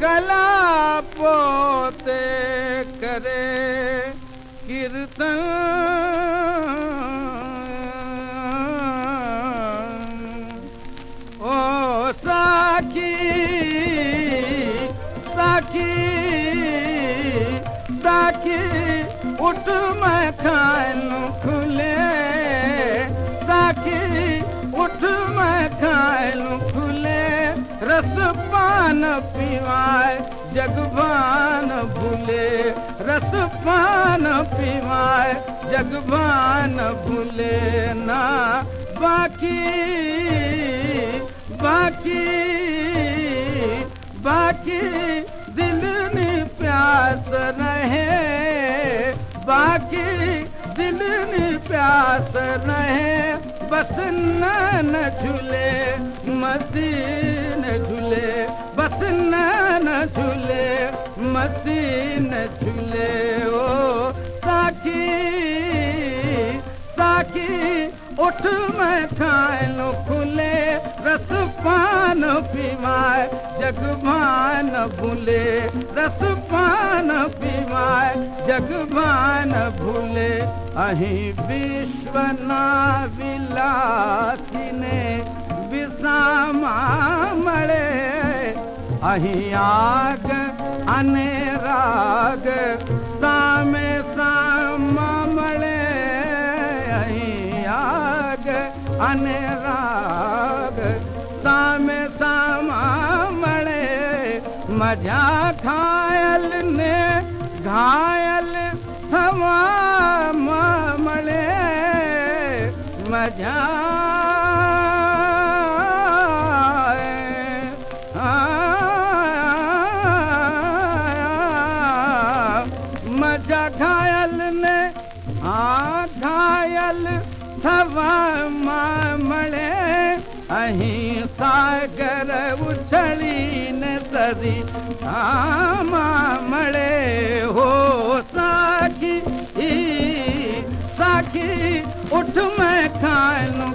कला पोते करे कीर्तन। ओ साखी साखी साखी उथे रस पान पिवाए, जगवान भूले। रस पान पिवाए, जगवान भूले। ना, बाकी बाकी बाकी दिल में प्यास रहे। बाकी दिल में प्यास रहे, बस न झूले। मदीन झूले बस न झूले, मदीन झूले, ओ साखी साखी उठ मैं खान खुले रस पान पीवाए जगमान भूले रस पान पीवाए जगमान भूले, अही विश्वना विलासिने ने सामा मड़े अही आग अने राग सामे सामा मड़े अही आग अने राग सामे सामा मड़े मज़ा खायल ने घायल हवा मड़े मज़ा घायल खायल न खायल सवाे अी सागर उछली न सरी हा मां मड़े हो साखी ई साखी उठ में खाइनि